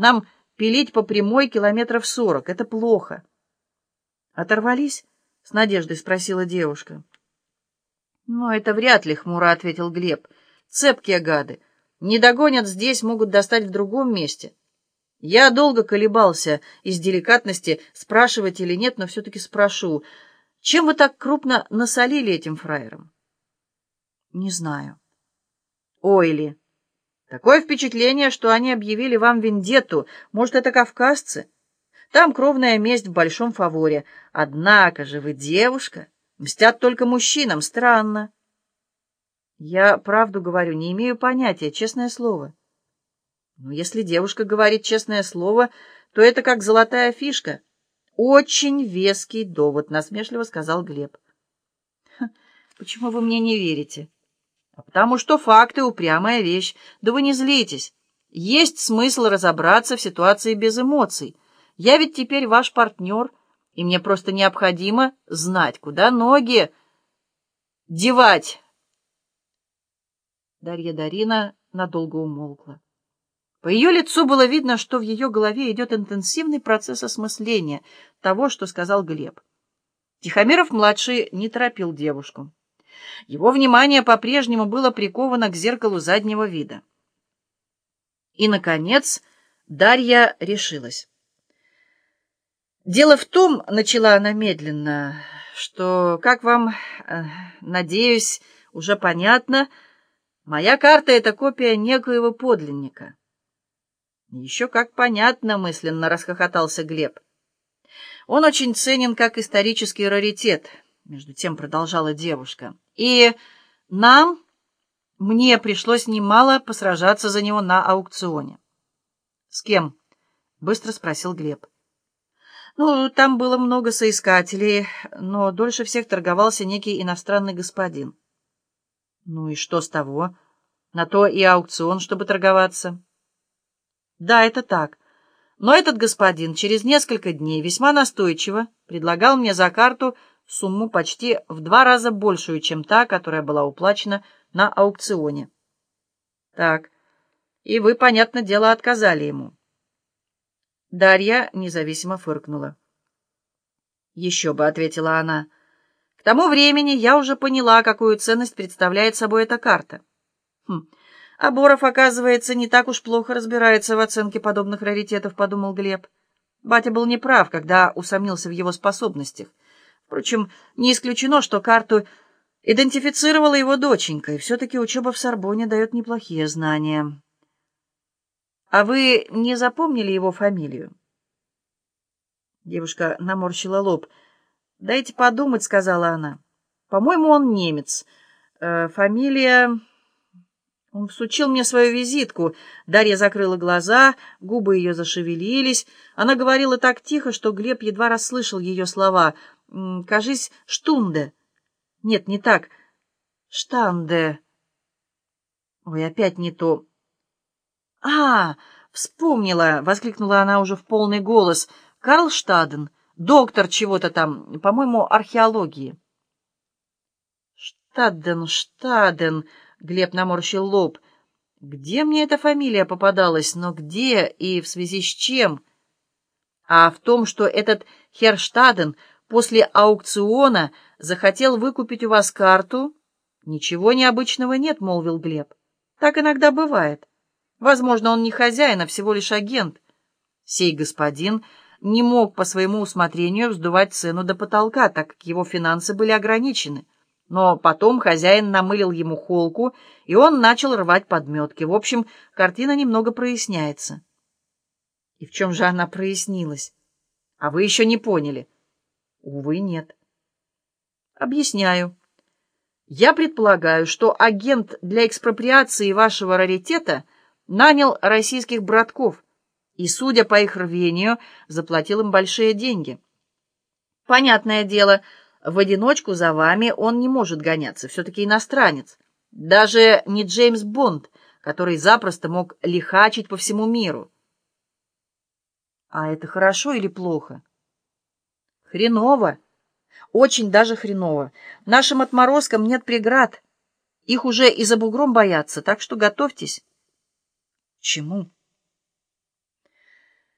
Нам пилить по прямой километров сорок. Это плохо. Оторвались? С надеждой спросила девушка. Ну, это вряд ли, хмуро ответил Глеб. Цепкие гады. Не догонят здесь, могут достать в другом месте. Я долго колебался из деликатности, спрашивать или нет, но все-таки спрошу. Чем вы так крупно насолили этим фраерам? Не знаю. Ойли. Такое впечатление, что они объявили вам вендетту. Может, это кавказцы? Там кровная месть в большом фаворе. Однако же вы девушка. Мстят только мужчинам. Странно. Я правду говорю, не имею понятия, честное слово. Ну, если девушка говорит честное слово, то это как золотая фишка. Очень веский довод, насмешливо сказал Глеб. Почему вы мне не верите? А потому что факты — упрямая вещь. Да вы не злитесь. Есть смысл разобраться в ситуации без эмоций. Я ведь теперь ваш партнер, и мне просто необходимо знать, куда ноги девать. Дарья Дарина надолго умолкла. По ее лицу было видно, что в ее голове идет интенсивный процесс осмысления того, что сказал Глеб. Тихомиров-младший не торопил девушку. Его внимание по-прежнему было приковано к зеркалу заднего вида. И, наконец, Дарья решилась. «Дело в том, — начала она медленно, — что, как вам, э, надеюсь, уже понятно, моя карта — это копия некоего подлинника». «Еще как понятно», — мысленно расхохотался Глеб. «Он очень ценен как исторический раритет», — между тем продолжала девушка. «И нам, мне пришлось немало посражаться за него на аукционе». «С кем?» — быстро спросил Глеб. «Ну, там было много соискателей, но дольше всех торговался некий иностранный господин». «Ну и что с того? На то и аукцион, чтобы торговаться». Да, это так. Но этот господин через несколько дней весьма настойчиво предлагал мне за карту сумму почти в два раза большую, чем та, которая была уплачена на аукционе. Так, и вы, понятное дело, отказали ему. Дарья независимо фыркнула. «Еще бы», — ответила она. «К тому времени я уже поняла, какую ценность представляет собой эта карта». Хм. А Боров, оказывается, не так уж плохо разбирается в оценке подобных раритетов, подумал Глеб. Батя был неправ, когда усомнился в его способностях. Впрочем, не исключено, что карту идентифицировала его доченька, и все-таки учеба в Сорбоне дает неплохие знания. «А вы не запомнили его фамилию?» Девушка наморщила лоб. «Дайте подумать», — сказала она. «По-моему, он немец. Э, фамилия...» Он всучил мне свою визитку. Дарья закрыла глаза, губы ее зашевелились. Она говорила так тихо, что Глеб едва расслышал ее слова. «Кажись, штунде». «Нет, не так. Штанде». «Ой, опять не то». «А, вспомнила!» — воскликнула она уже в полный голос. «Карл Штаден, доктор чего-то там, по-моему, археологии». «Штаден, Штаден...» Глеб наморщил лоб. Где мне эта фамилия попадалась, но где и в связи с чем? А в том, что этот Херштаден после аукциона захотел выкупить у вас карту, ничего необычного нет, молвил Глеб. Так иногда бывает. Возможно, он не хозяин, а всего лишь агент. Сей господин не мог по своему усмотрению вздувать цену до потолка, так как его финансы были ограничены. Но потом хозяин намылил ему холку, и он начал рвать подметки. В общем, картина немного проясняется. И в чем же она прояснилась? А вы еще не поняли? Увы, нет. Объясняю. Я предполагаю, что агент для экспроприации вашего раритета нанял российских братков и, судя по их рвению, заплатил им большие деньги. Понятное дело, в одиночку за вами он не может гоняться, все-таки иностранец. Даже не Джеймс Бонд, который запросто мог лихачить по всему миру. А это хорошо или плохо? Хреново. Очень даже хреново. Нашим отморозкам нет преград. Их уже и за бугром боятся, так что готовьтесь. Чему?